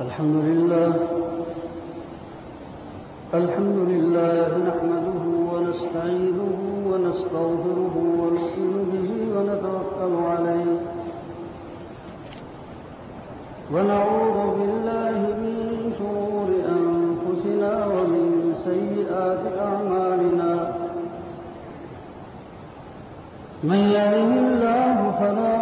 الحمد لله. الحمد لله نحمده ونستعينه ونستغفره ونؤمن به ونتوكل عليه. ونعوذ بالله من شرور أنفسنا ومن سيئات أعمالنا. من يهده الله فلا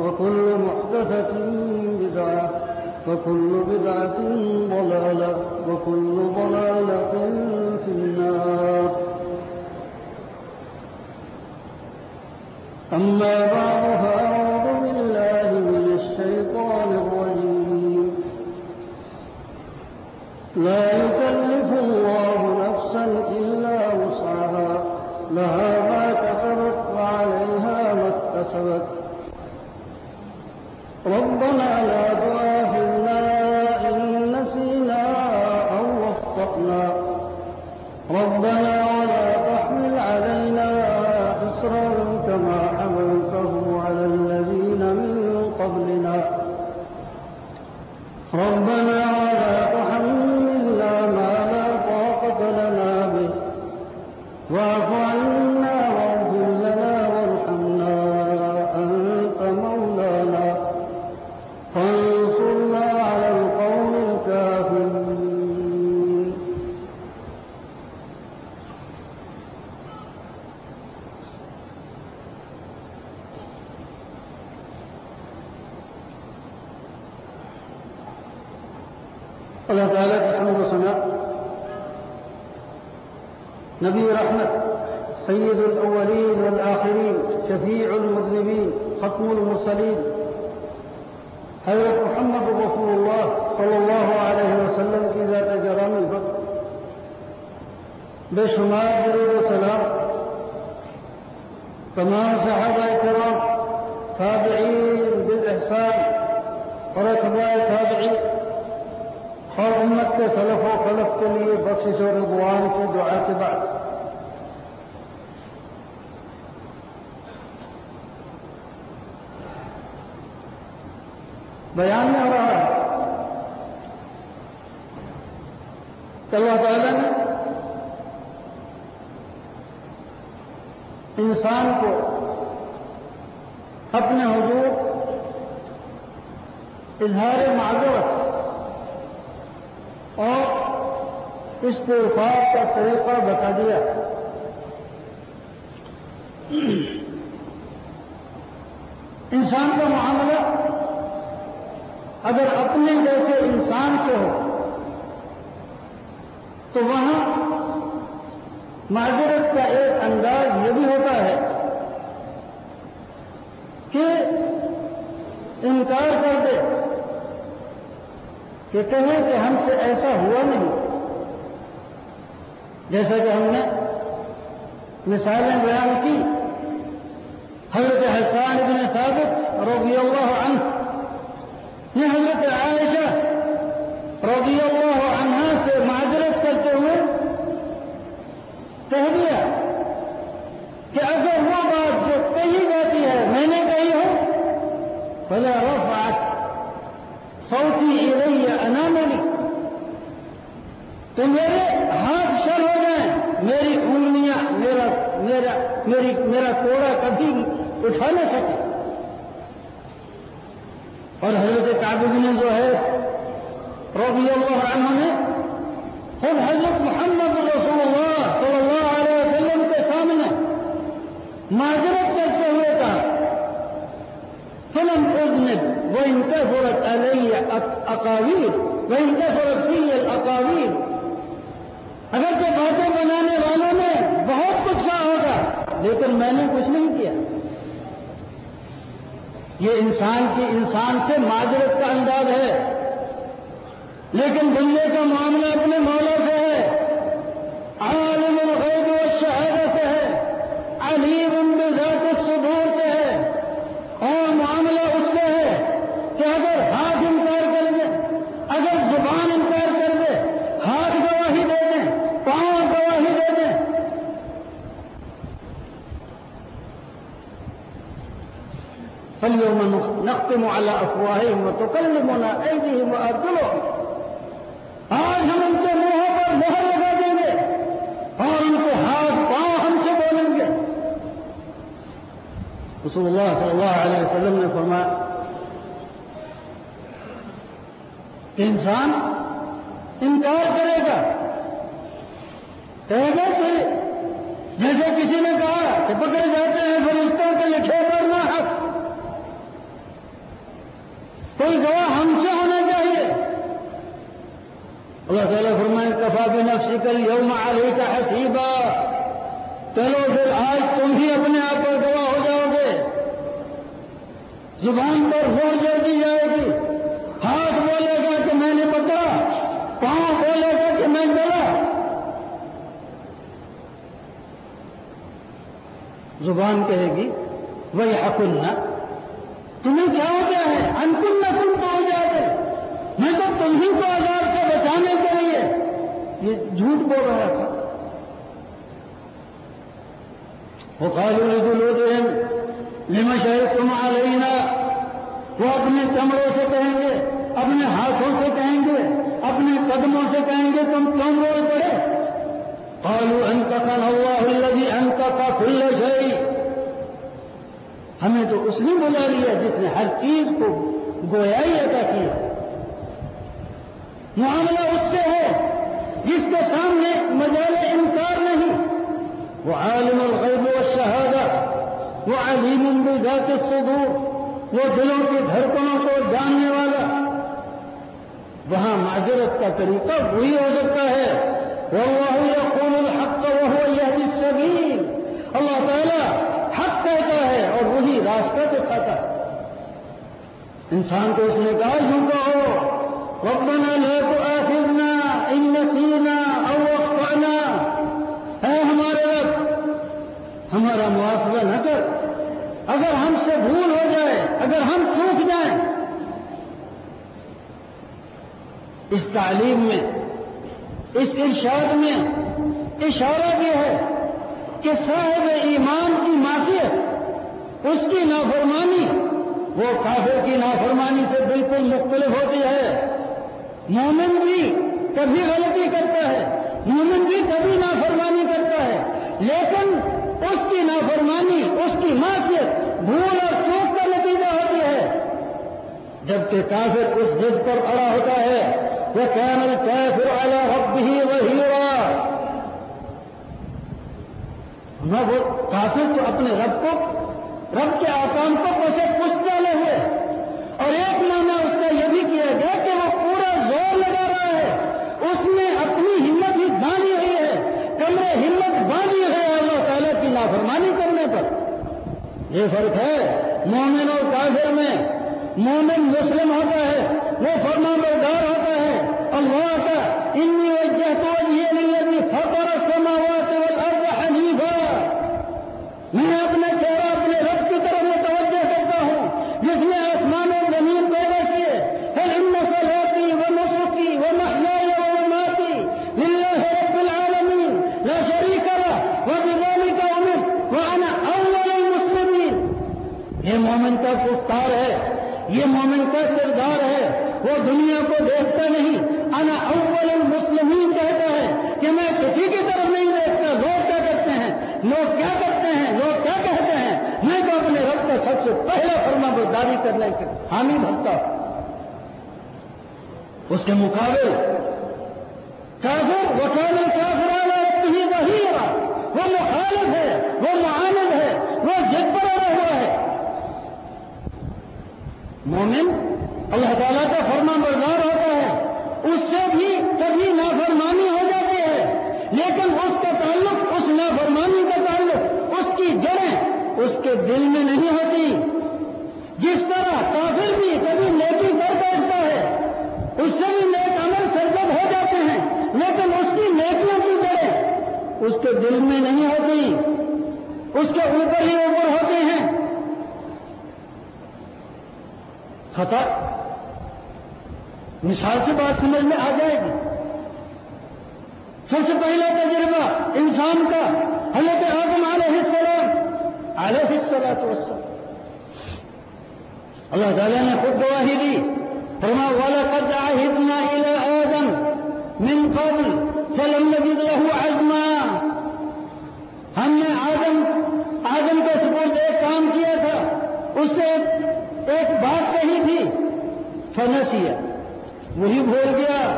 وكل محدثة بدعة وكل بدعة ضلالة وكل ضلالة في النار. أما الله تعالى محمد وصناء نبي رحمة سيد الأولين والآخرين شفيع المذنبين ختم المرسلين. حضرة محمد رسول الله صلى الله عليه وسلم إذا ذات جرام الفقر جرور درود وسلام تمام صحابة كرام تابعين بالإحسان ورتباء تابعين کے سلف و خلف کے لیے بخشش و رضوان کی دعا کے بعد۔ بیان میں ہو رہا ہے اللہ تعالیٰ نے انسان کو اپنے حضور اظہار معذرت اور استغفار کا طریقہ بتا دیا۔ انسان کا معاملہ اگر اپنے جیسے انسان سے ہو، تو وہاں معذرت کا ایک انداز یہ بھی ہوتا ہے کہ انکار کر دے کہ کہیں کہ ہم سے ایسا ہوا نہیں۔ جیسا کہ ہم نے مثالیں بیان کی حضرت حسان بن ثابت رضی اللہ عنہ نے حضرت عائشہ رضی اللہ عنہ سے معذرت کرتے ہوئے کہہ دیا کہ اگر وہ بات جو کہی جاتی ہے میں نے کہی ہو فلا رفعت صوتی الی اناملی تو اٹھا نہ سکے اور حضرت کابل نے جو ہے، رضی اللہ عنہ نے خود حضرت محمد رسول اللہ صلی اللہ علیہ وسلم کے سامنے معذرت کرتے ہوئے کہا، فلم اذنب وہ ان کا ضرورت علیہ اقاویر وہ ان کا ضرورت تھی اقاویر اگر تو باتیں بنانے والوں نے بہت کچھ کہا ہوگا، لیکن میں نے کچھ نہیں یہ انسان کی انسان سے معذرت کا انداز ہے لیکن بندے کا معاملہ اپنے مولا سے تقم على أفواههم وتكلمنا أيديهم وأرجلهم. آج ہم ان کے منہوں پر مہر لگا دیں گے اور ان کو ہاتھ پاؤں ہم سے بولیں گے رسول اللہ صلی اللہ علیہ وسلم نے فرمایا کہ انسان انکار کرے گا. کہے گا کہ جیسے کسی نے کہا کہ پکڑے جاتے ہیں فرشتوں کے لکھے ہوئے کوئی گواہ ہم سے ہونا چاہیے۔ اللہ تعالیٰ فرمائے، کفا بھی نفسی کل یوم علی کا حسیبہ چلو پھر آج تم بھی اپنے آپ پر گواہ ہو جاؤ گے۔ زبان پر زور جڑ دی جائے گی۔ ہاتھ بولے گا کہ میں نے پکڑا، پاؤں بولے گا کہ میں چلا۔ زبان کہے گی وہی حکلنا تمہیں کیا ہو گیا ہے؟ انکل نہ کن تو ہو جاتے۔ میں تو تمہیں کو آزاد سے بچانے کے لیے۔ یہ جھوٹ بول رہا تھا۔ وہ خالو لو دین لما شہر تم آ وہ اپنے چمڑوں سے کہیں گے، اپنے ہاتھوں سے کہیں گے، اپنے قدموں سے کہیں گے، تم کم روز پڑے؟ قالوا انتقن الله الذي انتق كل شيء۔ ہمیں تو اس نے بلا لیا جس نے ہر چیز کو گویائی ادا کیا۔ معاملہ اس سے ہے جس کے سامنے مجال انکار نہیں۔ وہ عالم الغیب و شہادہ، وہ علیم بذات الصدور، وہ دلوں کی دھڑکنوں کو جاننے والا۔ وہاں معذرت کا طریقہ وہی ہو سکتا ہے۔ واللہ یقول الحق وهو يهدي السبيل اللہ تعالیٰ حق کہتا ہے اور وہی راستہ دکھاتا ہے۔ انسان کو اس نے کہا، یوں کہو، ربنا لا تؤاخذنا ان نسينا او اخطانا اے ہمارے رب، ہمارا معافذہ نہ کر۔ اگر ہم سے بھول ہو جائے، اگر ہم چوک جائیں۔ اس تعلیم میں، اس ارشاد میں اشارہ بھی ہے کہ صاحب ایمان کی معافیت اس کی نافرمانی، وہ کافر کی نافرمانی سے بالکل مختلف ہوتی ہے۔ مومن بھی کبھی غلطی کرتا ہے، مومن بھی کبھی نافرمانی کرتا ہے، لیکن اس کی نافرمانی، اس کی معافیت بھول اور چوک کا نتیجہ ہوتی ہے۔ جبکہ کافر اس ضد پر اڑا ہوتا ہے، وہ کیمل کیفر اعلی رب ہی وہی نہ وہ کافر تو اپنے رب کو، رب کے آکام کو کیسے پوچھ ڈالے ہوئے اور ایک معنی اس کا یہ بھی کیا گیا کہ وہ پورا زور لگا رہا ہے۔ اس نے اپنی ہمت ہی باندھی ہوئی ہے۔ کمرے ہمت باندھی ہے اللہ تعالیٰ کی نافرمانی کرنے پر۔ یہ فرق ہے۔ مومن اور کافر میں مومن مسلم ہوتا ہے، وہ فرما بردار ہوتا ہے۔ اللہ کا، انی وجہ تو یہ نہیں فخر سماوات والارض حنیفہ میں اپنے چہرہ اپنے رب کی طرف متوجہ کرتا ہوں جس نے آسمان اور زمین پیدا کیے ہر ان صلاتی و نسخی و محیائی و مماتی للہ رب العالمین لا شریک له وبذلك امرت وانا اول المسلمین یہ مومن کا گفتار ہے، یہ مومن کا کردار ہے۔ وہ دنیا کو دیکھتا نہیں۔ انا اول کہتا ہے کہ میں کسی کی طرف نہیں دیکھتا۔ لوگ کیا کرتے ہیں؟ لوگ کیا کرتے ہیں؟ لوگ کیا کہتے ہیں؟ میں تو اپنے رکھتا سب سے پہلا فرما برداری کرنے کے حامی بھرتا اس کے مقابل کافر، وکال کافر والا اتنی وہی وہ مخالف ہے، وہ معاند ہے وہ جد پر آیا ہوا ہے مومن اللہ تعالیٰ کا فرما بردار ہوتا ہے۔ اس سے بھی کبھی نافرمانی ہو جاتی ہے۔ لیکن اس کا تعلق، اس نافرمانی کا تعلق، اس کی جڑیں اس کے دل میں نہیں ہوتی۔ جس طرح کافر بھی کبھی نیکی کر بیٹھتا ہے، اس سے بھی نیک عمل سرگت ہو جاتے ہیں۔ لیکن اس کی نیکیوں کی جڑیں اس کے دل میں نہیں ہوتی۔ اس کے اوپر ہی خطا؟ مثال سے بات سمجھ میں آ جائے گی۔ سب سے پہلا تجربہ انسان کا حضرت آدم علیہ السلام علیہ السلام تو اللہ تعالیٰ نے خود گواہی دی، فرما والا قد عهدنا الى آدم من قبل فلم نجد له عزما ہم نے آدم آدم کے سپورٹ ایک کام کیا تھا اس سے ایک بات کہی تھی فنسیا وہی بھول گیا۔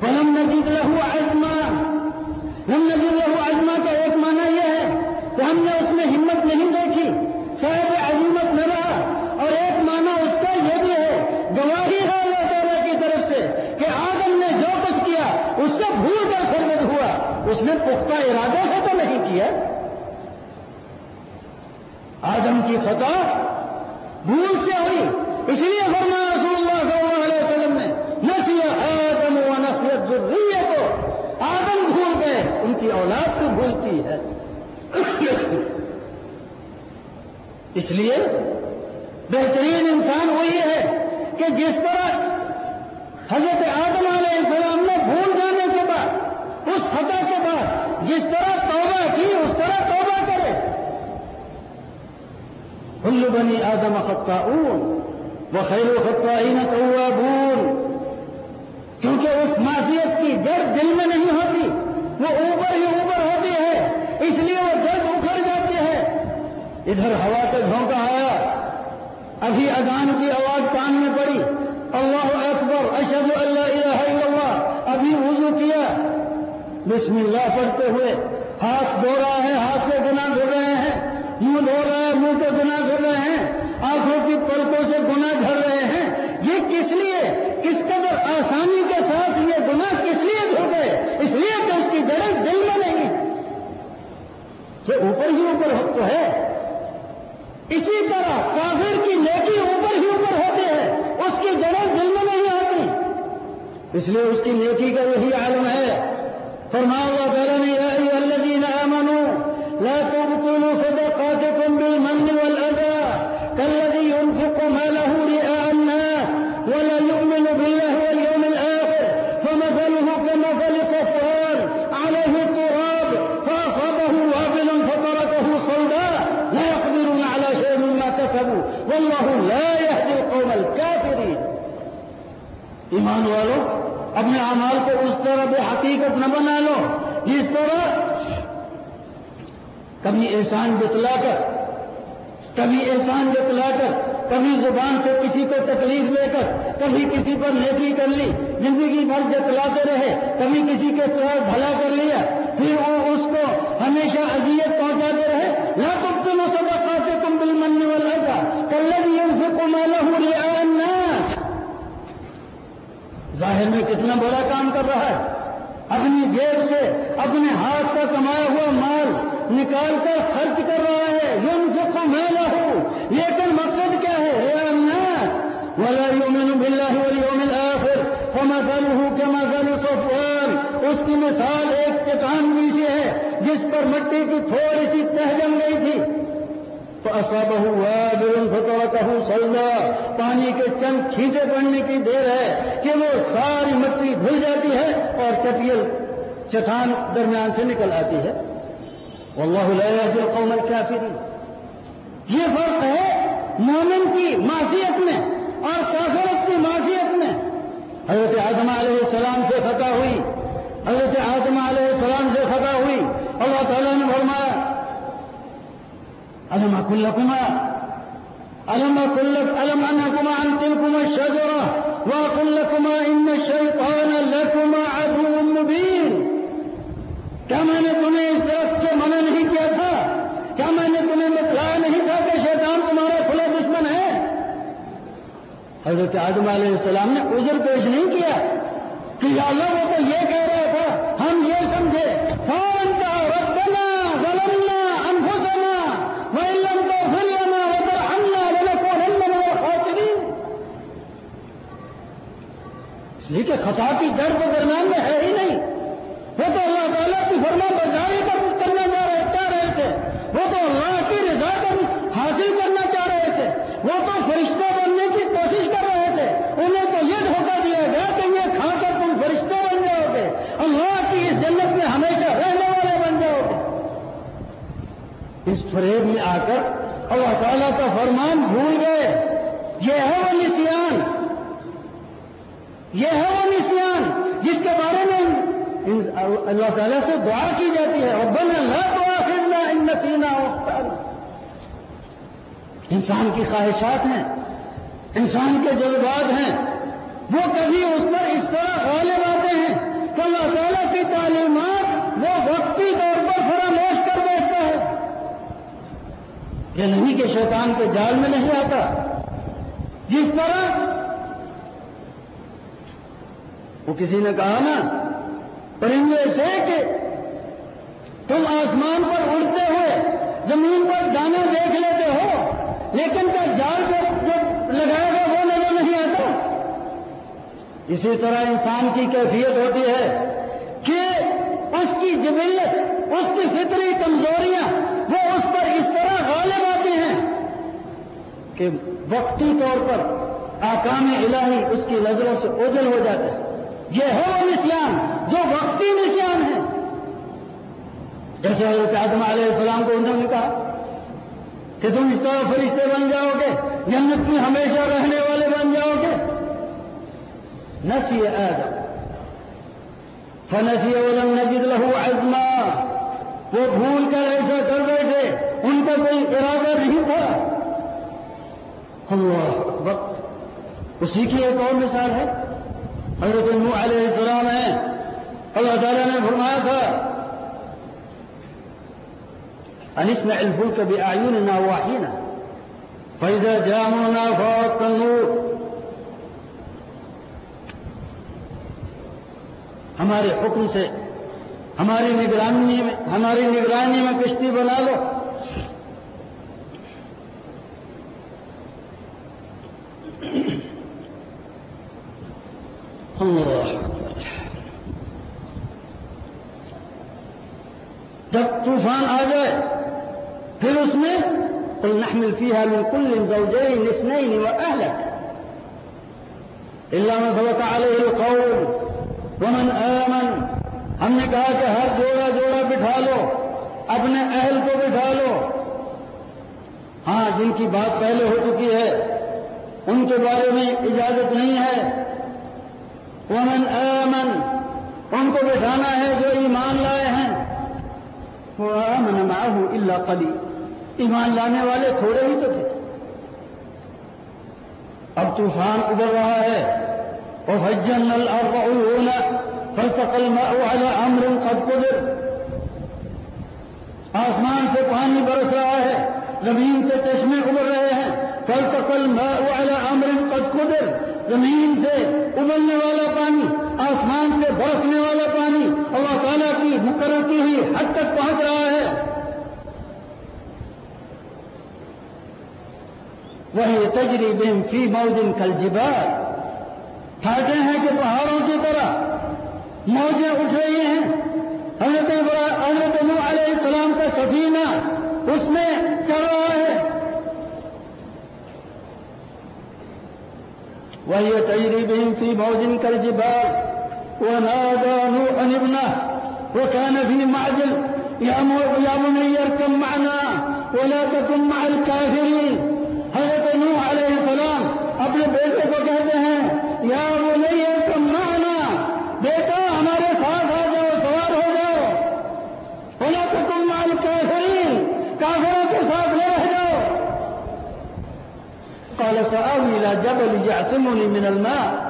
فلم نجید لہو آزما ہم نجید لہو آزما کا ایک معنی یہ ہے کہ ہم نے اس میں ہمت نہیں دیکھی۔ شاید عظیمت نہ رہا۔ اور ایک معنی اس کا یہ بھی ہے، گواہی ہے اللہ تعالیٰ کی طرف سے کہ آدم نے جو کچھ کیا، اس سے بھول کر سرگت ہوا۔ اس نے پختہ ارادے سے تو نہیں کیا۔ آدم کی خطا بھول سے ہوئی۔ اس لیے فرمایا رسول اللہ صلی اللہ علیہ وسلم نے نسی آدم و نصیت ضروری کو آدم بھول گئے ان کی اولاد کو ہے۔ اس لیے بہترین انسان وہی ہے کہ جس طرح حضرت آدم علیہ السلام نے بھول جانے کے بعد، اس خطا کے بعد، جس طرح توبہ کی، اس طرح توبہ کرے۔ کل بنی آدم خطاؤون وخیر الخطائین توابون۔ کیونکہ اس معصیت کی جڑ دل میں نہیں ہوتی، وہ اوپر ہی اوپر ہوتی ہے۔ اس لیے وہ جڑ اکھڑ جاتی ہے۔ ادھر ہوا کا جھونکا آیا۔ ابھی اذان کی آواز کان میں پڑی۔ اللہ اکبر اشد اللہ الہ الا اللہ۔ ابھی وضو کیا۔ بسم اللہ پڑھتے ہوئے ہاتھ دھو رہا ہے، ہاتھ سے گنا دھو رہے ہیں۔ منہ دھو رہا ہے، منہ سے گنا دھو رہے ہیں۔ آنکھوں کی پلکوں سے گنا دھر رہے ہیں۔ یہ کس لیے؟ کس قدر آسانی کے ساتھ یہ گنا کس لیے دھو گئے؟ اس لیے کہ اس کی جڑیں دل میں نہیں یہ اوپر ہی اوپر تو ہے اسی طرح کافر کی نیکی اوپر ہی اوپر ہوتی ہے اس کی جڑیں دل میں نہیں ہوتی اس لیے اس کی نیکی کا یہی عالم ہے۔ فرمایا اللہ تعالیٰ نے ایمان والو اپنے اعمال کو اس طرح بے حقیقت نہ بنا لو، جس طرح کبھی احسان جتلا کر، کبھی احسان جتلا کر، کبھی زبان سے کسی کو تکلیف لے کر، کبھی کسی پر نیکی کر لی، زندگی بھر جتلاتے رہے، کبھی کسی کے ساتھ بھلا کر لیا، پھر وہ اس کو ہمیشہ اذیت پہنچاتے رہے لا تم تم سدا کھاتے تم بل مننے والا کا کلر ان سے کمالا ہوں الناس ظاہر میں کتنا بڑا کام کر رہا ہے اپنی جیب سے اپنے ہاتھ کا کمایا ہوا مال نکال کر خرچ کر رہا ہے یہ ان سے کمالا ہوں لیکن مقصد کیا ہے؟ الناس، ولا يؤمن بالله واليوم الاخر فمثله كمثل صفوان. اس کی مثال ایک چٹان نیچے ہے، جس پر مٹی کی تھوڑی سی تہ جم گئی تھی. فأصابه وابل فتركه صلدا پانی کے چند چھینٹے پڑنے کی دیر ہے کہ وہ ساری مٹی دھل جاتی ہے اور چٹیل چٹان درمیان سے نکل آتی ہے واللہ لا يهدي القوم الكافرين یہ فرق ہے مومن کی معصیت میں اور کافرت کی معصیت میں حضرت آدم علیہ السلام سے خطا ہوئی حضرت آدم علیہ السلام سے خطا ہوئی اللہ تعالیٰ نے فرمایا علم کلکما ألم أقل لك ألم أنهكما عن تلكما الشجرة وأقول کیا میں نے تمہیں اس طرف سے منع نہیں کیا تھا؟ کیا میں نے تمہیں بتلایا نہیں تھا کہ شیطان تمہارا کھلا دشمن ہے؟ حضرت آدم علیہ السلام نے عذر پیش نہیں کیا کہ یا اللہ وہ تو یہ کہہ رہا تھا، ہم یہ سمجھے فون کا ربنا ظلمنا انفسنا وإن لم تغفر لنا وترحمنا لنكونن من الخاسرين اس لیے کہ خطا کی جڑ کے درمیان میں ہے ہی نہیں وہ تو اللہ تعالیٰ کی فرما بجائی کا کرنا چاہ رہے چاہ رہے تھے وہ تو اللہ کی رضا کو حاصل کرنا چاہ رہے تھے وہ تو فرشتہ بننے کی کوشش کر رہے تھے انہیں تو یہ دھوکہ دیا گیا کہ یہ کھا کر تم فرشتہ بن جاؤ گے اللہ کی اس جنت میں ہمیشہ رہنے والے بن جاؤ گے اس فریب میں آ کر اللہ تعالیٰ کا فرمان بھول گئے۔ یہ ہے وہ نسیان۔ یہ ہے وہ نسیان جس کے بارے میں اللہ تعالیٰ سے دعا کی جاتی ہے۔ ربنا لا تؤاخذنا ان نسینا انسان کی خواہشات ہیں، انسان کے جذبات ہیں۔ وہ کبھی اس پر اس طرح غالب آتے ہیں کہ اللہ تعالیٰ کی تعلیمات وہ وقتی طور پر فراموش کر بیٹھتا ہے یہ نہیں کہ شیطان کے جال میں نہیں آتا۔ جس طرح وہ کسی نے کہا نا، پرندے سے کہ تم آسمان پر اڑتے ہوئے زمین پر دانے دیکھ لیتے ہو، لیکن کیا جال جو لگائے گا وہ نظر نہیں آتا۔ اسی طرح انسان کی کیفیت ہوتی ہے کہ اس کی جبلت اس کی فطری کمزوریاں، وہ اس پر اس طرح غالب کہ وقتی طور پر آکام الہی اس کی نظروں سے اوجل ہو جاتے ہیں۔ یہ ہے وہ نسیان جو وقتی نسیان ہے جیسے حضرت آدم علیہ السلام کو انہوں نے کہا کہ تم اس طرح فرشتے بن جاؤ گے، جنت میں ہمیشہ رہنے والے بن جاؤ گے۔ نسی آدم۔ فنسی ولم نجد له عزما۔ وہ بھول کر ایسا کر بیٹھے ان کا کوئی ارادہ نہیں تھا۔ اللہ وقت اسی کی ایک اور مثال ہے۔ حضرت نوح علیہ السلام ہے اللہ تعالیٰ نے فرمایا تھا انسمع الفلك بأعيننا وحينا فإذا جاءنا فوق النور۔ ہمارے حکم سے، ہماری نگرانی میں، ہماری نگرانی میں کشتی بنا لو۔ اللہ جب طوفان آ جائے، پھر اس میں قل نحمل فيها من كل زوجين اثنين وأهلك إلا من سبق عليه القول ومن آمن. ہم نے کہا کہ ہر جوڑا جوڑا بٹھا لو، اپنے اہل کو بٹھا لو. ہاں جن کی بات پہلے ہو چکی ہے، ان کے بارے میں اجازت نہیں ہے ومن آمن، ان کو بٹھانا ہے جو ایمان لائے ہیں۔ وہ آمن معه الا قلیل۔ ایمان لانے والے تھوڑے ہی تو تھے۔ اب طوفان ابھر رہا ہے۔ وفجرنا الارض عيونا فالتقى الماء على امر قد قدر۔ آسمان سے پانی برس رہا ہے، زمین سے چشمے ابھر رہے ہیں۔ فالتقى الماء على امر قد قدر۔ زمین سے ابلنے والا پانی، آسمان سے برسنے والا پانی، اللہ تعالیٰ کی مقرر کی ہوئی حد تک پہنچ رہا ہے۔ وہی تجریب فی موجن کل جبال۔ ٹھاٹے ہیں کہ پہاڑوں کی طرح۔ موجیں اٹھ رہی ہیں۔ حضرت حضرت علیہ السلام کا سفینہ اس میں چل رہا ہے۔ وهي تجري بهم في موج كالجبال. ونادى نوح ابنه وكان في معجل يا بني اركب معنا ولا تكن مع الكافرين. حضرت نوح علیہ السلام اپنے بیٹے کو کہتے ہیں یا سآوي إلى جبل يعصمني من الماء.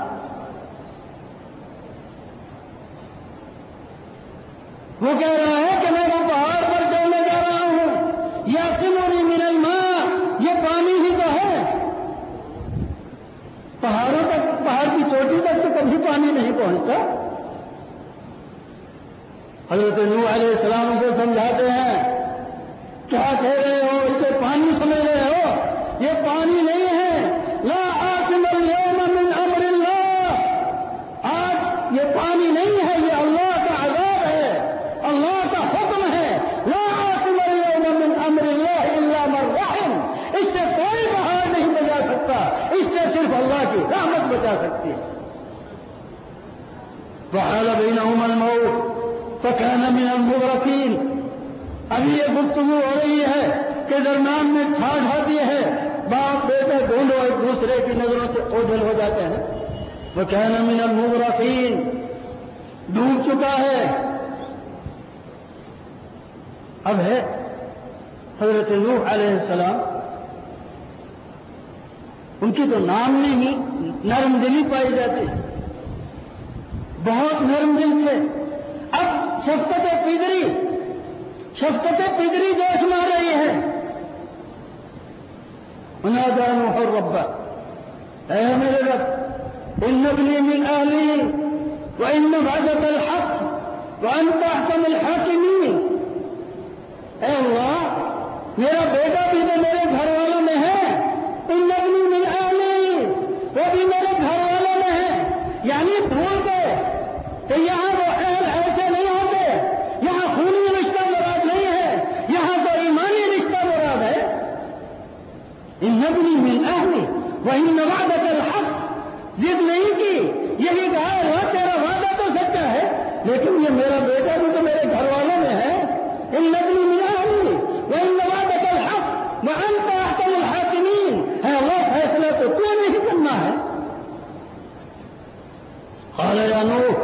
کہ درمیان میں ٹھاٹ آتی ہے باپ بیٹے ڈھونڈو ایک دوسرے کی نظروں سے اوجھل ہو جاتے ہیں۔ وہ کہنا من المغرقین ڈوب چکا ہے۔ اب ہے حضرت نوح علیہ السلام۔ ان کی تو نام میں ہی نرم دلی پائی جاتی۔ ہے بہت نرم دل تھے۔ اب شفقت پدری شفقت پدری جوش مار رہی ہے منادا نوح ربا اے میرے رب ان ابنی من اہلی وان بعدك الحق وانت احكم الحاكمين اے اللہ میرا بیٹا بھی تو میرے گھر والوں میں ہے ان ابنی من اہلی وہ بھی میرے گھر والوں میں ہے یعنی بھول گئے کہ یہاں نبني من أهلي وإن وعدك الحق زد نہیں کی یہی کہا ہے وہ تیرا وعدہ تو سچا ہے لیکن یہ میرا بیٹا بھی تو میرے گھر والوں میں ہے. إن نبنی ملا ہوں وہ ان الحق وہ ان احکم ہے وہ فیصلہ تو تو نہیں کرنا ہے؟ قال يا نوح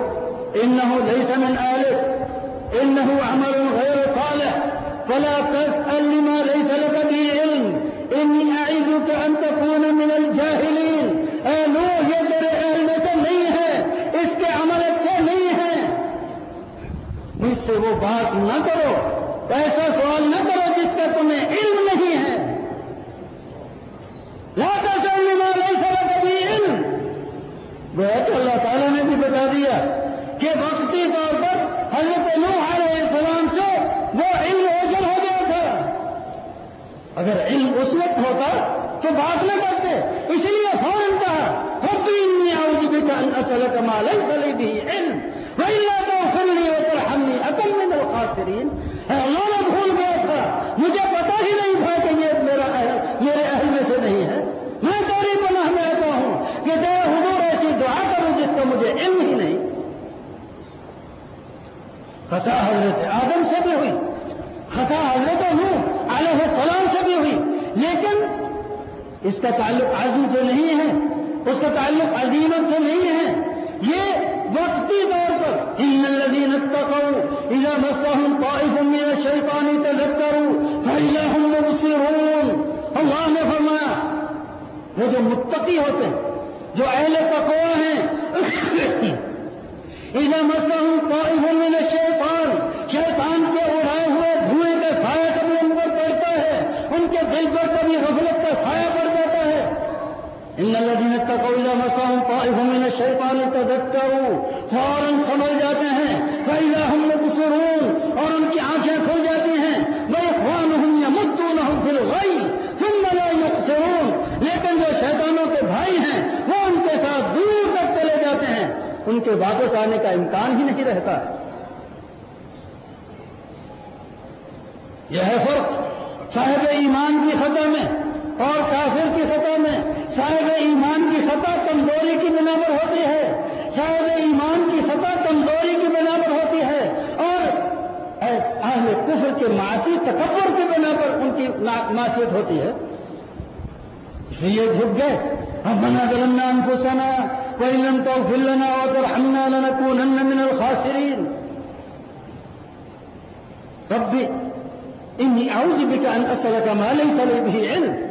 إنه ليس من عالف إنه عمل غير صالح. فلا تسأل لما ليس وہ بات نہ کرو، ایسا سوال نہ کرو جس کا تمہیں علم نہیں ہے۔ لا تسأل علم۔ وہ ہے کہ اللہ تعالیٰ نے بھی بتا دیا کہ وقتی طور پر حضرت نوح علیہ السلام سے وہ علم اوجل ہو گیا تھا اگر علم اس وقت ہوتا تو بات نہ کرتے، اس لیے فوراً کہا حبی آؤ جی اصل کمال سلی بھی علم وہی تو فلنی ہو کر ہم نے عقل میں نو خاصرین اللہ نے بھول گیا تھا مجھے پتا ہی نہیں تھا کہ یہ میرا اہل میرے اہل میں سے نہیں ہے میں تیری پناہ میں آتا ہوں کہ تیرے حضور ایسی دعا کروں جس کا مجھے علم ہی نہیں خطا حضرت آدم سے بھی ہوئی، خطا حضرت نوح علیہ السلام سے بھی ہوئی، لیکن اس کا تعلق عزم سے نہیں ہے، اس کا تعلق عظیمت سے نہیں ہے۔ یہ وقتی طور پر ان الذين اتقوا اذا مسهم طائف من الشيطان تذكروا فاذا هم مبصرون۔ اللہ نے فرمایا، وہ جو متقی ہوتے ہیں، جو اہل تقوا ہیں اذا مسئلہ طائف من الشيطان۔ شیطان کے اڑائے ہوئے دھوئے کا سایہ کبھی ان پر پڑتا ہے، ان کے دل پر کبھی غفلت کا سایہ پڑ جاتا ہے۔ ان الذين اتقوا اذا مسهم طائف من الشيطان تذكروا، فوراً سمجھ جاتے ہیں فاذا هم مبصرون اور ان کی آنکھیں کھل جاتی ہیں واخوانهم يمدونهم في الغي ثم لا يقصرون لیکن جو شیطانوں کے بھائی ہیں وہ ان کے ساتھ دور تک چلے جاتے ہیں ان کے واپس آنے کا امکان ہی نہیں رہتا۔ یہ ہے فرق۔ صاحب ایمان کی سطح میں اور کافر کی سطح میں صاحب ایمان کی سطح کمزوری کی بنا پر ہوتی ہے۔ صاحب ایمان کی سطح کمزوری کی بنا پر ہوتی ہے اور اہل کفر کے معاشی تکبر کی بنا پر ان کی معاشیت ہوتی ہے۔ اس لیے جھک گئے۔ ربنا ظلمنا انفسنا۔ وإن لم تغفر لنا وترحمنا لنكونن من الخاسرين. ربي إني أعوذ بك أن أسألك ما ليس لي به علم.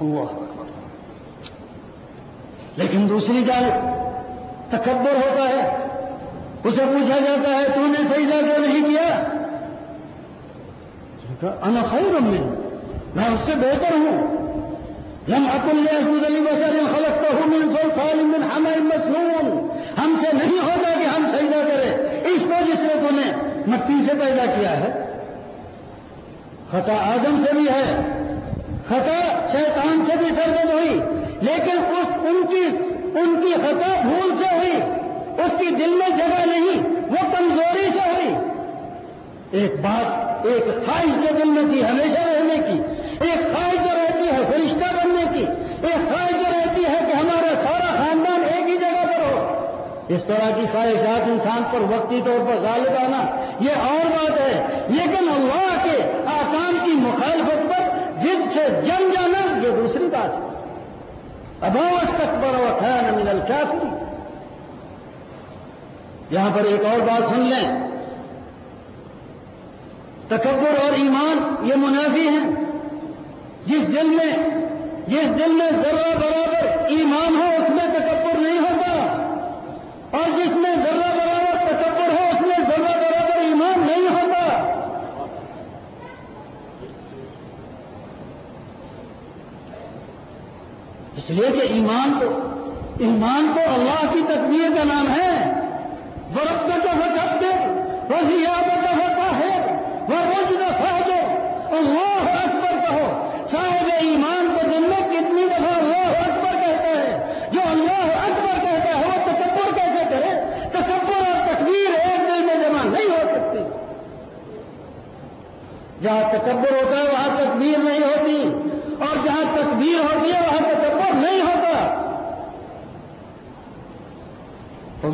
اللہ لیکن دوسری جانب تکبر ہوتا ہے۔ اسے پوچھا جاتا ہے، تو نے صحیح جگہ نہیں کیا؟ انا خیر میں میں اس سے بہتر ہوں۔ لم اکل يسجد لبشر خلقته من صلصال من حمر مسنون۔ ہم سے نہیں ہوتا کہ ہم سجدہ کریں۔ اس کو جس نے تو نے مٹی سے پیدا کیا ہے۔ خطا آدم سے بھی ہے۔ خطا شیطان سے بھی سرگد ہوئی، لیکن اس ان کی ان کی خطا بھول سے ہوئی، اس کی دل میں جگہ نہیں، وہ کمزوری سے ہوئی۔ ایک بات، ایک خواہش جو دل میں تھی ہمیشہ رہنے کی، ایک خواہش جو رہتی ہے فرشتہ بننے کی، ایک خواہش جو رہتی ہے کہ ہمارا سارا خاندان ایک ہی جگہ پر ہو۔ اس طرح کی خواہشات انسان پر وقتی طور پر غالب آنا، یہ اور بات ہے، لیکن اللہ کے آکام کی مخالفت پر جد سے جم جانا یہ دوسری بات ہے ابوس تک بڑا خیال مل کیا یہاں پر ایک اور بات سن لیں۔ تکبر اور ایمان یہ منافی ہیں۔ جس دل میں، جس دل میں ذرہ برابر ایمان ہو، اس میں تکبر نہیں ہو اور جس میں ذرہ برابر تکبر ہو اس میں ذرہ برابر ایمان نہیں ہوتا اس لیے کہ ایمان تو ایمان تو اللہ کی تقویر کا نام ہے۔ وہ برف کا تو حقت وہی آبت ہوتا ہے وہ روز دفاع دو اللہ اکبر کہو، صاحب ایمان کو دن میں کتنی دفعہ اللہ اکبر کہتا ہے؟ جو اللہ اکبر کہتا ہے، وہ تکبر کیسے کرے؟ تکبر اور تقویر ایک دل میں جمع نہیں ہو سکتی۔ جہاں تکبر ہوتا ہے، وہاں تکبیر نہیں ہوتی۔ اور جہاں تکبیر ہوتی ہے وہاں تکبر نہیں ہوتا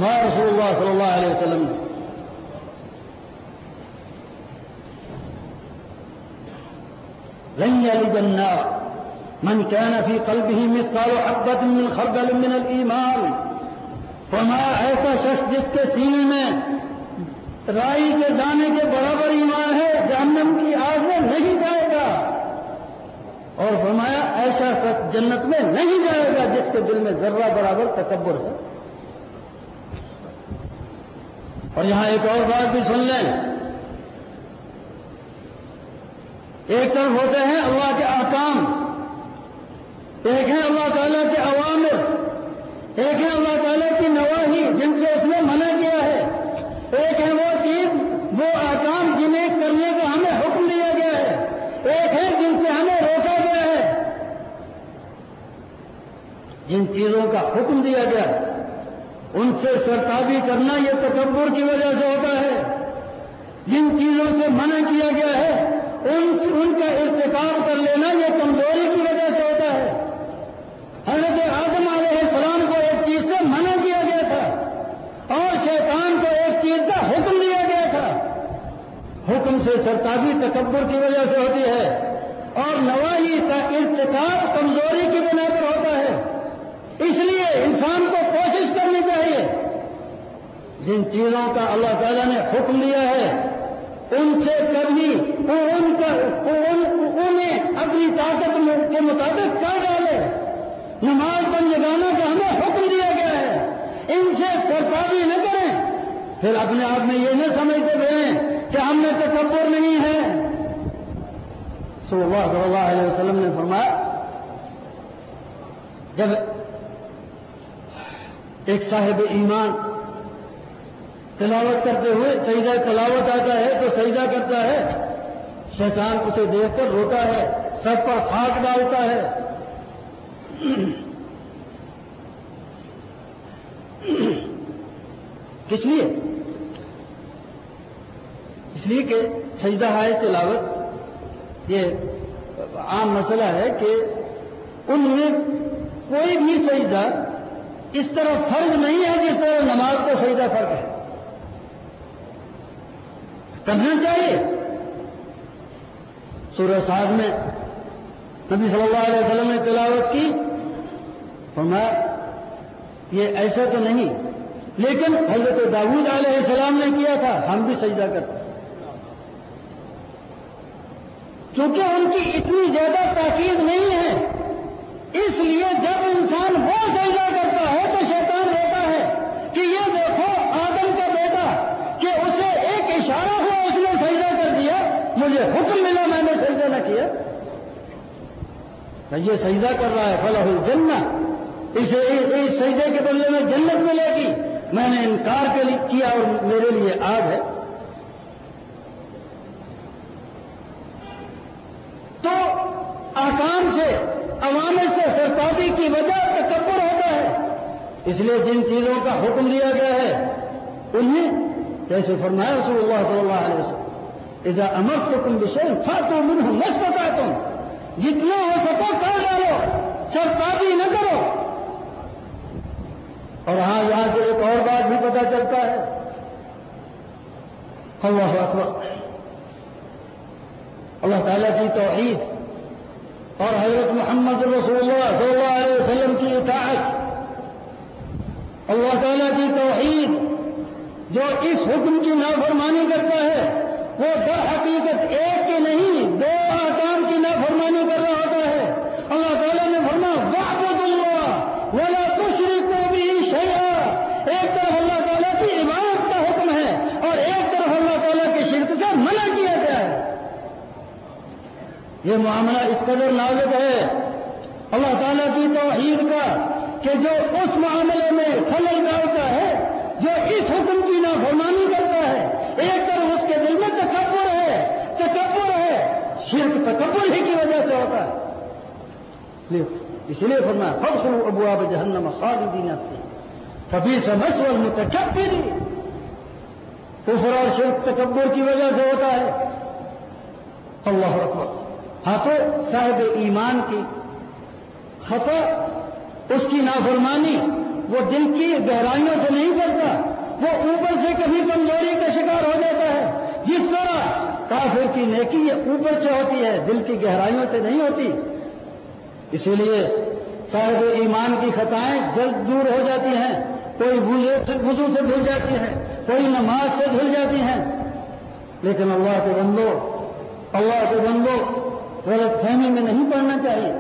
رسول اللہ صلی اللہ علیہ وسلم، لن يلد النار، من كان في قلبه مثقال حبة من خردل من الإيمان. فرمایا، ایسا شخص جس کے سینے میں رائی کے دانے کے برابر ایمان ہے، جہنم کی آگ میں نہیں جائے گا. اور فرمایا، ایسا شخص جنت میں نہیں جائے گا جس کے دل میں ذرہ برابر تکبر ہے. اور یہاں ایک اور بات بھی سن لیں۔ ایک طرف ہوتے ہیں اللہ کے احکام، ایک ہے اللہ تعالیٰ کے عوامر ایک ہے اللہ تعالیٰ کی نواحی جن سے اس نے منع کیا ہے۔ ایک ہے وہ چیز، وہ احکام جنہیں کرنے کا ہمیں حکم دیا گیا ہے۔ ایک ہے جن سے ہمیں روکا گیا ہے۔ جن چیزوں کا حکم دیا گیا۔ ان سے سرتابی کرنا یہ تکبر کی وجہ سے ہوتا ہے۔ جن چیزوں سے منع کیا گیا ہے، ان ان کا ارتکاب کر لینا یہ کمزوری کی وجہ سے ہوتا ہے۔ حضرت آدم علیہ السلام کو ایک چیز سے منع کیا گیا تھا اور شیطان کو ایک چیز کا حکم دیا گیا تھا۔ حکم سے سرتابی تکبر کی وجہ سے ہوتی ہے اور نواحی کا ارتکاب کمزوری کی بنا پر ہوتا ہے۔ اس لیے انسان کو جن چیزوں کا اللہ تعالیٰ نے حکم دیا ہے، ان سے کبھی ان انہیں اپنی طاقت کے مطابق کر ڈالے۔ نماز بن جگانا کا ہمیں حکم دیا گیا ہے۔ ان سے سرکاری نہ کریں۔ پھر اپنے آپ میں یہ نہ سمجھتے رہے کہ ہم میں تکبر نہیں ہے۔ صلی اللہ صلی اللہ علیہ وسلم نے فرمایا، جب ایک صاحب ایمان تلاوت کرتے ہوئے سجدہ تلاوت آتا ہے تو سجدہ کرتا ہے۔ شیطان اسے دیکھ کر روتا ہے سب پر خاک ڈالتا ہے۔ کس لیے؟ اس لیے کہ سجدہ ہے، تلاوت۔ یہ عام مسئلہ ہے کہ ان میں کوئی بھی سجدہ اس طرح فرض نہیں ہے جس طرح نماز کا سجدہ فرض ہے۔ کرنا چاہیے۔ سورہ ساز میں نبی صلی اللہ علیہ وسلم نے تلاوت کی۔ فرمایا، یہ ایسا تو نہیں، لیکن حضرت داود علیہ السلام نے کیا تھا، ہم بھی سجدہ کرتے کیونکہ ان کی اتنی زیادہ تاکید نہیں ہے، اس لیے جب انسان وہ سجدہ کرتا ہے تو شیطان ہوتا ہے کہ یہ دیکھو آدم کا بیٹا کہ اسے ایک اشارہ ہوا اس نے سجدہ کر دیا مجھے حکم ملا میں نے سجدہ نہ کیا۔ یہ سجدہ کر رہا ہے فلاح الجنہ۔ اسے اس سجدے کے بدلے میں جنت ملے گی۔ میں نے انکار کیا اور میرے لیے آگ ہے۔ تو آکام سے عوامل سے سرپادی کی وجہ تکبر ہوتا ہے۔ اس لیے جن چیزوں کا حکم دیا گیا ہے، انہیں جیسے فرمایا رسول اللہ صلی اللہ علیہ وسلم اذا امر تو تم بشین تھا تو منہ مست ہوتا تم جتنا ہو سکو کر ڈالو. سرپادی نہ کرو. اور ہاں یہاں سے ایک اور بات بھی پتا چلتا ہے۔ اللہ اکبر۔ اللہ تعالیٰ کی توحید اور حضرت محمد رسول اللہ صلی اللہ علیہ وسلم کی اطاعت، اللہ تعالیٰ کی توحید جو اس حکم کی نافرمانی کرتا ہے۔ وہ در حقیقت ایک کے نہیں، دو احکام کی نافرمانی کر رہا ہوتا ہے۔ اللہ تعالیٰ نے فرما واپس اللہ ولا کشری کو بھی شہر ایک طرف اللہ تعالیٰ کی عمارت کا حکم ہے اور ایک طرف اللہ تعالیٰ کی شرک سے منع کیا گیا ہے۔ یہ معاملہ اس قدر نازک ہے، اللہ تعالیٰ کی توحید کا کہ جو اس معاملے میں سلح ڈالتا ہے جو اس حکم کی نافرمانی کرتا ہے ایک طرف اس کے دل میں تکبر ہے تکبر ہے شرک تکبر ہی کی وجہ سے ہوتا ہے اس لیے فرما فخر ابو آب جہنم خالدین کبھی سمجھ اور متکبر کفر اور شرک تکبر کی وجہ سے ہوتا ہے۔ اللہ اکبر۔ ہاں تو صاحب ایمان کی خطا، اس کی نافرمانی، وہ دل کی گہرائیوں سے نہیں کرتا، وہ اوپر سے کبھی کمزوری کا شکار ہو جاتا ہے۔ جس طرح کافر کی نیکی اوپر سے ہوتی ہے، دل کی گہرائیوں سے نہیں ہوتی۔ اسی لیے صاحب ایمان کی خطائیں جلد دور ہو جاتی ہیں، کوئی وضو سے دھل جاتی ہے کوئی نماز سے دھل جاتی ہیں۔ لیکن اللہ کے بندو اللہ کے بندو غلط فہمی میں نہیں پڑھنا چاہیے۔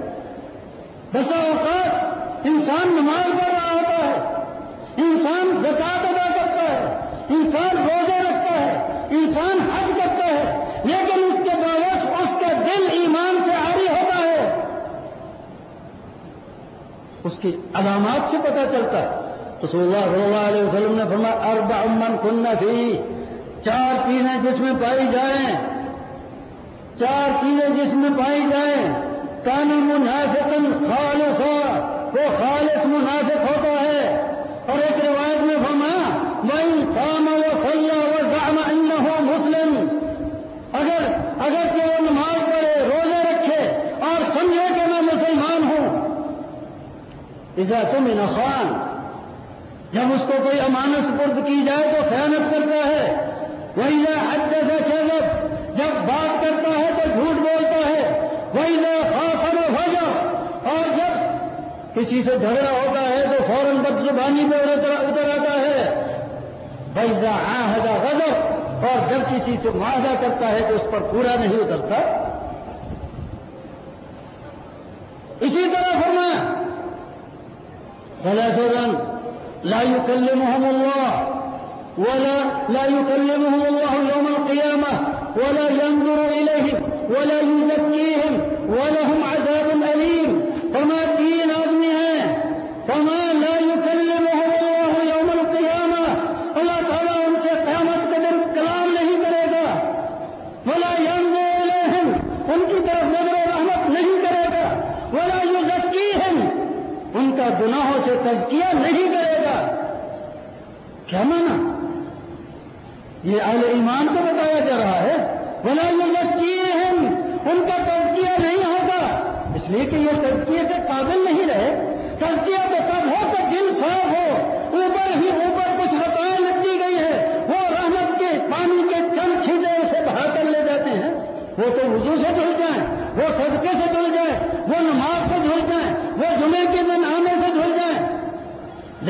بسا اوقات انسان نماز پڑھ رہا ہوتا ہے، انسان زکات ادا کرتا ہے، انسان روزے رکھتا ہے، انسان حج کرتا ہے، لیکن اس کے باوجود اس کا دل ایمان سے آری ہوتا ہے کی علامات سے پتہ چلتا ہے۔ تو اللہ صلی اللہ علیہ وسلم نے فرمایا، اربع امن کنہ تھی چار چیزیں جس میں پائی جائیں۔ چار چیزیں جس میں پائی جائیں۔ کانی منافقن خالص وہ خالص منافق ہوتا ہے اور ایک روایت میں فرما وہی سام و سیا و جام ہو مسلم اگر اگر کہ وہ نماز پڑھے روزے رکھے اور سمجھے کہ میں مسلمان ہوں اسا تم خان جب اس کو کوئی امانت سپرد کی جائے تو خیانت کرتا ہے۔ وہی حد سے کھیلت جب بات کرتا ہے تو جھوٹ بولتا ہے۔ وہی لو خاص ہو اور جب کسی سے جھگڑا ہوتا ہے تو فوراً بد زبانی پہ اتر آتا ہے۔ بھائی جہاں غضب، اور جب کسی سے معاہدہ کرتا ہے تو اس پر پورا نہیں اترتا۔ غلط لا يكلمهم الله ولا لا يكلمهم الله يوم القيامة ولا ينظر إليهم ولا يزكيهم ولهم عذاب أليم. فما تین تزکیہ نہیں کرے گا۔ کیا مانا؟ یہ اہل ایمان کو بتایا جا رہا ہے۔ بلا یہ کیے ہیں ان کا تجزیہ نہیں ہوگا۔ اس لیے کہ یہ تجزیے کے قابل نہیں رہے۔ تجزیہ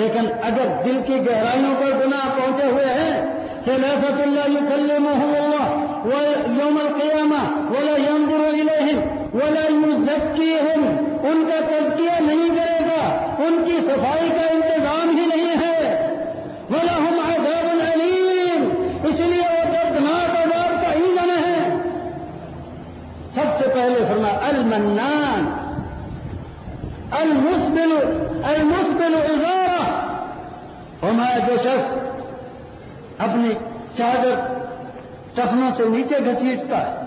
لیکن اگر دل کی گہرائیوں پر گناہ پہنچے ہوئے ہیں کہ لفت اللہ يكلمهم الله ويوم القيامة ولا ينظر إليهم ولا يزكيهم ان کا تزکیہ نہیں کرے گا، ان کی صفائی کا انتظام ہی نہیں ہے وَلَهُمْ عَذَابٌ عَلِيمٌ اس لیے وہ دردناک عذاب کا ایندھن ہے سب سے پہلے فرما المنان المسبل المسبل ازارہ فرمایا جو شخص اپنی چادر ٹخنوں سے نیچے گھسیٹتا ہے۔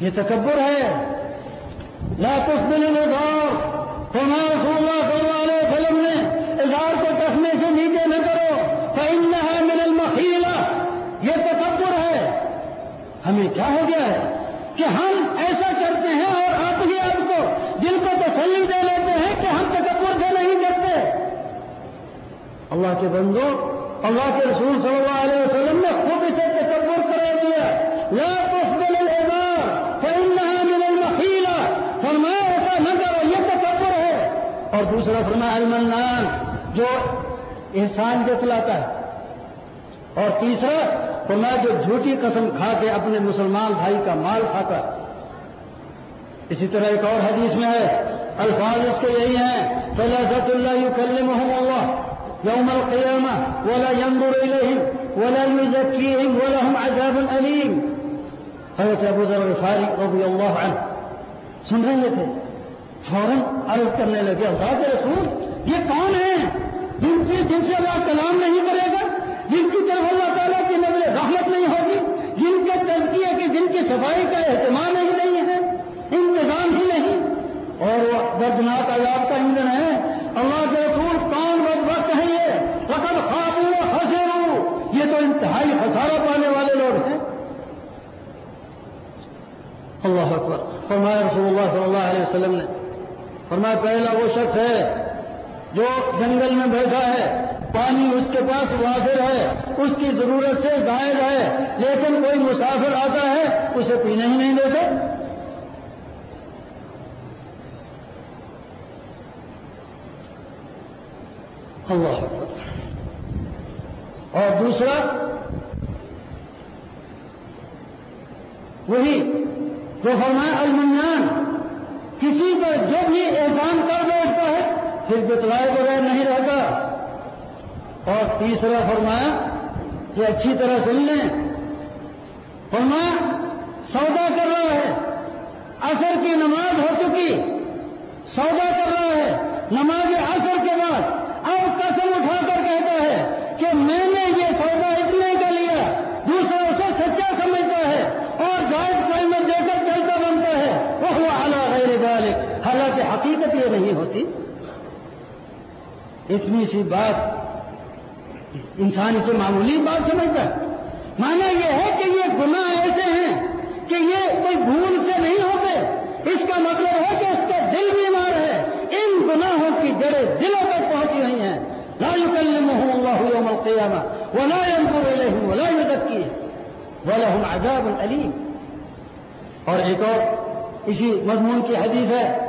یہ تکبر ہے۔ لا تسبل الازار فرمایا رسول اللہ صلی اللہ علیہ وسلم نے اظہار کو ٹخنے سے نیچے نہ کرو۔ فإنها من المخیلہ یہ تکبر ہے۔ ہمیں کیا ہو گیا ہے؟ کہ ہم ایسا کرتے ہیں اور آپ ہی آپ کو دل کو تسلی دے لیتے ہیں کہ ہم تکبر سے نہیں کرتے اللہ کے بندو، اللہ کے رسول صلی اللہ علیہ وسلم نے خود اسے لا تسبل الازار فإنها من المخیلہ فرمایا، ایسا نہ کرو، یہ تصور ہے۔ اور دوسرا فرمایا، المنان، جو احسان جتلاتا ہے۔ اور تیسرا، فرمایا، جو جھوٹی قسم کھا کے اپنے مسلمان بھائی کا مال کھاتا ہے۔ اسی طرح ایک اور حدیث میں ہے، الفاظ اس کے یہی ہیں فلاحت اللہ يكلمهم اللہ يوم القيامة ولا ينظر إليهم ولا يزكيهم ولهم عذاب أليم۔ حضرت ابو ذر الفاری رضی اللہ عنہ۔ سن رہے تھے۔ فوراً عرض کرنے لگے اللہ کے رسول، یہ کون ہے جن سے جن سے اللہ کلام نہیں کرے گا، جن کی طرف اللہ تعالیٰ کی نظر رحمت نہیں ہوگی، جن کے تلقیہ کی، جن کی صفائی کا اہتمام ہی نہیں ہے، انتظام ہی نہیں۔ اور وہ دردناک عذاب کا ایندھن ہے۔ اللہ کے رسول، کون بد وقت ہے یہ؟ فقط خواب ہنسے یہ تو انتہائی خسارہ پانے والے لوگ ہیں اللہ اکبر۔ فرمایا رسول اللہ صلی اللہ علیہ وسلم نے۔ فرمایا پہلا وہ شخص ہے جو جنگل میں بیٹھا ہے، پانی اس کے پاس وافر ہے، اس کی ضرورت سے زائد ہے، لیکن کوئی مسافر آتا ہے، اسے پینے ہی نہیں دیتے اللہ اور دوسرا، وہی جو فرمایا، المنان. کسی پر جو بھی احسان کر بیٹھتا ہے، پھر جتلائے بغیر نہیں رہتا۔ اور تیسرا فرمایا کہ اچھی طرح سن لیں۔ فرمایا، سودا کر رہا ہے۔ اثر کی نماز ہو چکی۔ سودا کر رہا ہے۔ نماز اثر کے بعد اب قسم اٹھا کر کہتا ہے کہ میں نے یہ سودا اتنے کا لیا دوسرا اسے سچا سمجھتا ہے اور زائد قیمت دے کر چلتا بنتا ہے وہ اعلیٰ غیر ذالک حالانکہ حقیقت یہ نہیں ہوتی۔ اتنی سی بات انسان اسے معمولی بات سمجھتا ہے۔ مانا یہ ہے کہ یہ گناہ ایسے ہیں کہ یہ کوئی بھول سے نہیں ہوتے۔ اس کا مطلب ہے کہ اس کا دل بیمار ہے۔ ان گناہوں کی جڑیں دلوں تک پہنچی ہوئی ہیں۔ لا يكلمهم الله يوم القيامة ولا ينظر إليهم ولا يزكيهم ولهم عذاب أليم اور ایک اور اسی مضمون کی حدیث ہے۔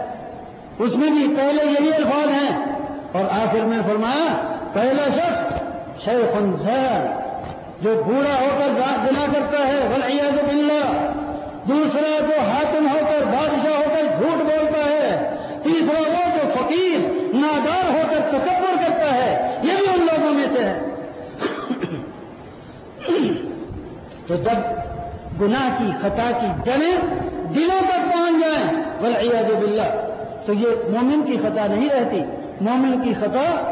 اس میں بھی پہلے یہی الفاظ ہیں۔ اور آخر میں فرمایا، پہلا شخص شیخ زیر، جو بوڑھا ہو کر زنا کرتا ہے، والعیاذ باللہ۔ دوسرا جو حاکم ہو کر، بادشاہ ہو کر جھوٹ بولتا ہے۔ تیسرا وہ جو فقیر، نادار ہو کر تکبر کرتا ہے۔ یہ بھی ان لوگوں میں سے ہے۔ تو جب گناہ کی خطا کی جڑیں دلوں تک پہنچ جائیں، والعیاذ باللہ۔ تو یہ مومن کی خطا نہیں رہتی۔ مومن کی خطا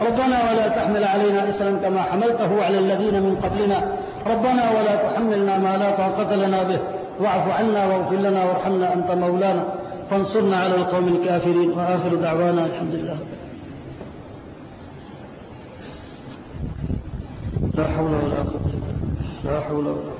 ربنا ولا تحمل علينا إسرا كما حملته على الذين من قبلنا۔ ربنا ولا تحملنا ما لا طاقة لنا به۔ واعف عنا واغفر لنا وارحمنا أنت مولانا۔ فانصرنا على القوم الكافرين۔ وآخر دعوانا الحمد لله. لا حول ولا قوة لا حول ولا قوة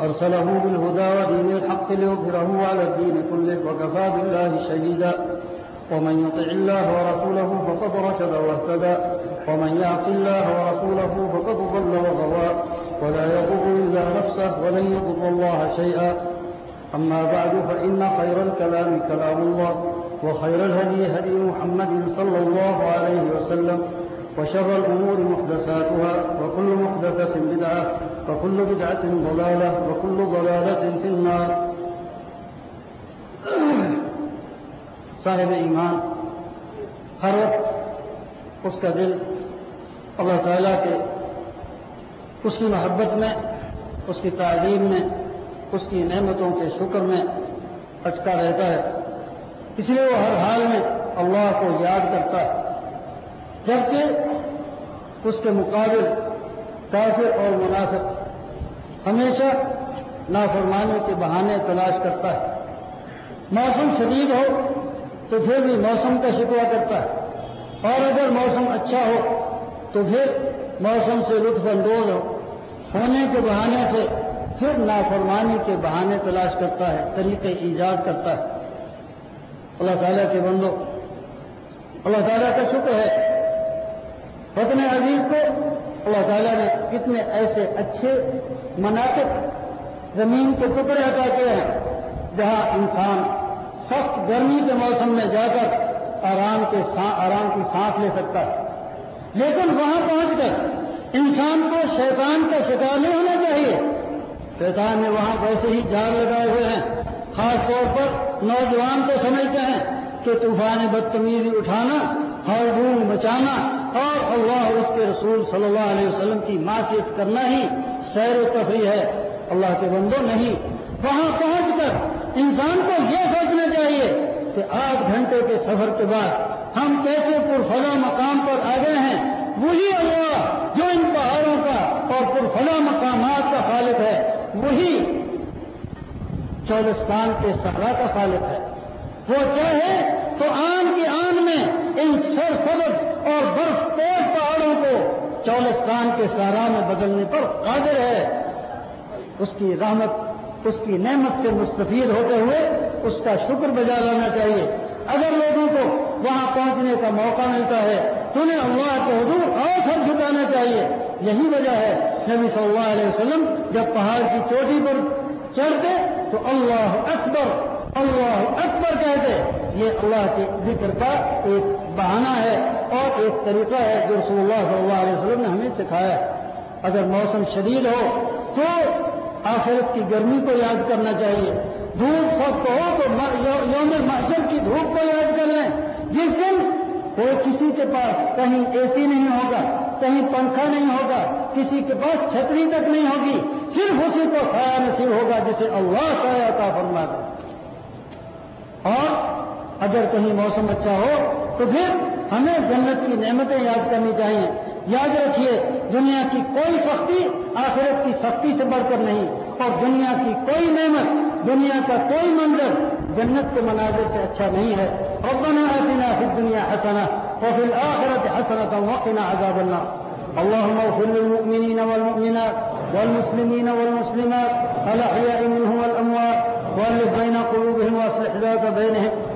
أرسله بالهدى ودين الحق ليظهره على الدين كله وكفى بالله شهيدا. ومن يطع الله ورسوله فقد رشد واهتدى. ومن يعص الله ورسوله فقد ضل وغوى ولا يضر إلا نفسه ولن يضر الله شيئا. أما بعد فإن خير الكلام كلام الله وخير الهدي هدي محمد صلى الله عليه وسلم وشر الأمور محدثاتها وكل محدثة بدعة وكل بدعة ضلالة وكل ضلالة في النار. صاحب ایمان، ہر وقت اس کا دل اللہ تعالیٰ کے، اس کی محبت میں، اس کی تعلیم میں، اس کی نعمتوں کے شکر میں اٹکا رہتا ہے۔ اس لیے وہ ہر حال میں اللہ کو یاد کرتا ہے۔ جبکہ اس کے مقابل کافر اور منافق ہمیشہ نافرمانی کے بہانے تلاش کرتا ہے۔ موسم شدید ہو تو پھر بھی موسم کا شکوہ کرتا ہے۔ اور اگر موسم اچھا ہو تو پھر موسم سے لطف اندوز ہو۔ ہونے کے بہانے سے پھر نافرمانی کے بہانے تلاش کرتا ہے، طریقے ایجاد کرتا ہے۔ اللہ تعالیٰ کے بندو اللہ تعالیٰ کا شکر ہے۔ وطن عزیز کو اللہ تعالیٰ نے کتنے ایسے اچھے مناطق زمین کے ٹکڑے عطا کیے ہیں، جہاں انسان سخت گرمی کے موسم میں جا کر آرام کے آرام کی سانس لے سکتا ہے۔ لیکن وہاں پہنچ کر انسان کو شیطان کا شکار نہیں ہونا چاہیے۔ شیطان نے وہاں ویسے ہی جال لگائے ہوئے ہیں۔ خاص طور پر نوجوان کو سمجھتے ہیں کہ طوفان بدتمیزی اٹھانا ہر ڈون بچانا اور اللہ اور اس کے رسول صلی اللہ علیہ وسلم کی معاشیت کرنا ہی سیر و تفریح ہے۔ اللہ کے بندوں نہیں۔ وہاں پہنچ کر انسان کو یہ سوچنا چاہیے کہ آٹھ گھنٹے کے سفر کے بعد ہم کیسے پرفلا مقام پر آ گئے ہیں۔ وہی اللہ جو ان پہاڑوں کا اور پرفلا مقامات کا خالق ہے۔ وہی چولستان کے صحرا کا خالق ہے۔ وہ چاہے تو آن کی آن میں ان سر سبز برف پور پہاڑوں کو چولستان کے سہارا میں بدلنے پر قادر ہے۔ اس کی رحمت، اس کی نعمت سے مستفید ہوتے ہوئے اس کا شکر بجا لانا چاہیے۔ اگر لوگوں کو وہاں پہنچنے کا موقع ملتا ہے، تو انہیں اللہ کے حضور اور سر جھکانا چاہیے۔ یہی وجہ ہے نبی صلی اللہ علیہ وسلم جب پہاڑ کی چوٹی پر چڑھتے تو اللہ اکبر اللہ اکبر کہتے۔ یہ اللہ کے ذکر کا ایک بہانہ ہے۔ اور ایک طریقہ ہے جو رسول اللہ صلی اللہ علیہ وسلم نے ہمیں سکھایا اگر موسم شدید ہو تو آخرت کی گرمی کو یاد کرنا چاہیے۔ دھوپ سخت ہو تو یوم محشر کی دھوپ کو یاد کر لیں۔ جس دن کوئی کسی کے پاس کہیں اے سی نہیں ہوگا، کہیں پنکھا نہیں ہوگا، کسی کے پاس چھتری تک نہیں ہوگی، صرف اسی کو سایہ نصیب ہوگا جسے اللہ سایہ کا فرما دے اور اگر کہیں موسم اچھا ہو تو پھر ہمیں جنت کی نعمتیں یاد کرنی چاہیے۔ یاد رکھیے، دنیا کی کوئی سختی آخرت کی سختی سے بڑھ کر نہیں۔ اور دنیا کی کوئی نعمت، دنیا کا کوئی منظر جنت کے مناظر سے اچھا نہیں ہے۔ ربنا آتنا في الدنيا حسنة وفي الآخرة حسنة وقنا عذاب النار۔ اللهم اغفر للمؤمنين والمؤمنات والمسلمين والمسلمات، الأحياء منهم والأموات، وألف بين قلوبهم وأصلح ذات بينهم۔